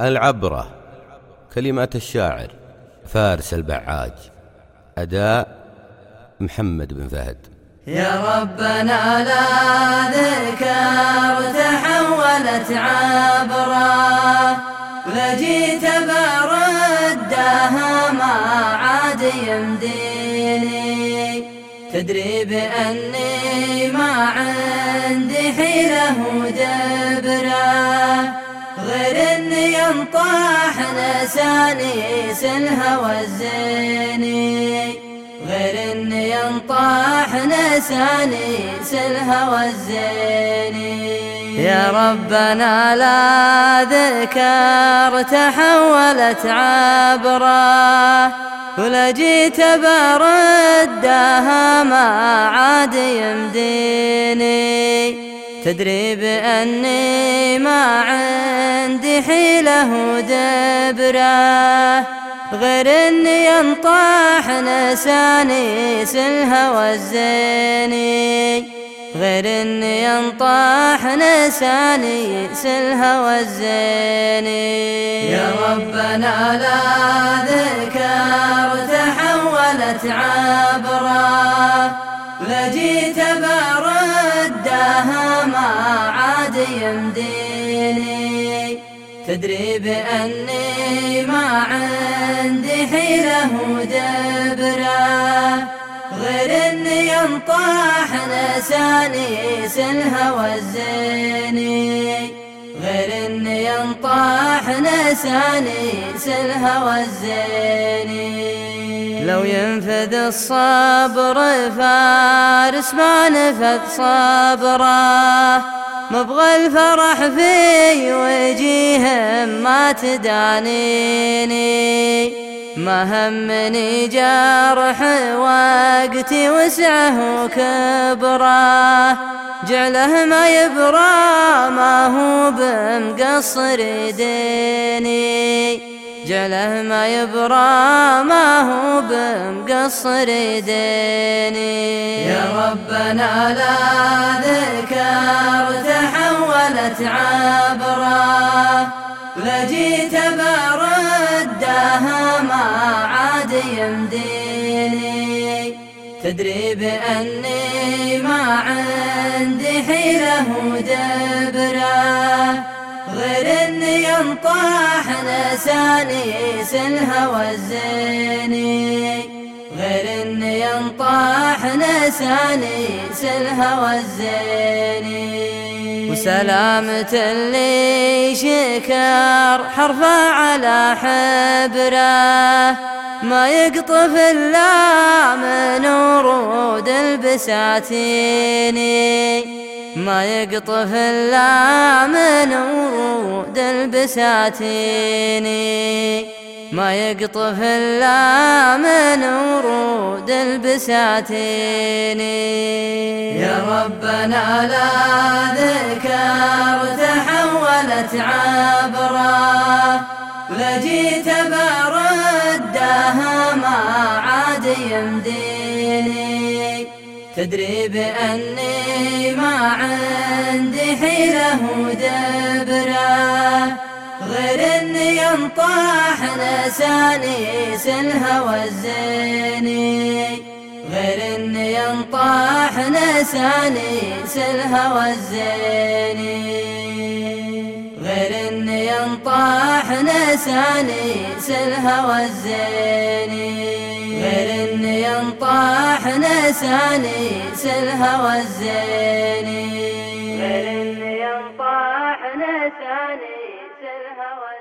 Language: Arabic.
العبرة كلمات الشاعر فارس البعاج أداء محمد بن فهد. يا ربنا لا ذكر تحولت عبرة ولجيت بردها ما عاد يمديني. تدري بأني ما عندي حيلة ودبره غير اني ينطاح لساني سلها الزيني غير اني ينطاح لساني سلها والزيني يا ربنا لا ذكر تحولت عبره. ولا جيت بردها ما عاد يمديني. تدري بأني ما عندي حيلة ودبرة غير إني ينطاح لساني سلها والزيني غير إني ينطاح لساني سلها والزيني يا ربنا لا ذكر تحولت عبرة. يمديني تدري بأني ما عندي حيلة ودبرة غير إني ينطاح لساني سلها والزيني غير إني ينطاح لساني سلها والزيني لو ينفذ الصبر فارس ما نفذ صبره. مبغى الفرح في وجيهم ما تدانيني. ما همني جرح وقتي وسعه كبره جعله ما يبرى ما هو بمقصر ديني. جعله ما يبرى ما هو بمقصر ديني. يا ربنا لا ذكر تحولت عبره ولجيت بردها ما عاد يمديني. تدري بأني ما عندي حيلة ودبره اني ينطاح لساني سلها والزيني غير اني ينطاح لساني سلها والزيني وسلامة اللي شكر حرفه على حبره. ما يقطف إلا من ورود البساتيني. ما يقطف إلا من ورود البساتيني ما يقطف إلا من ورود البساتين. يا ربنا لا ذكر تحولت عبره ولجيت بردها ما عاد يمديني. تدري بأني ما عندي حيلة ودبره غير إني ينطاح لساني سلها والزيني غير إني ينطاح لساني سلها والزيني غير إني ينطاح والزيني غير اني ينطاح لساني سلها والزيني غير الهوى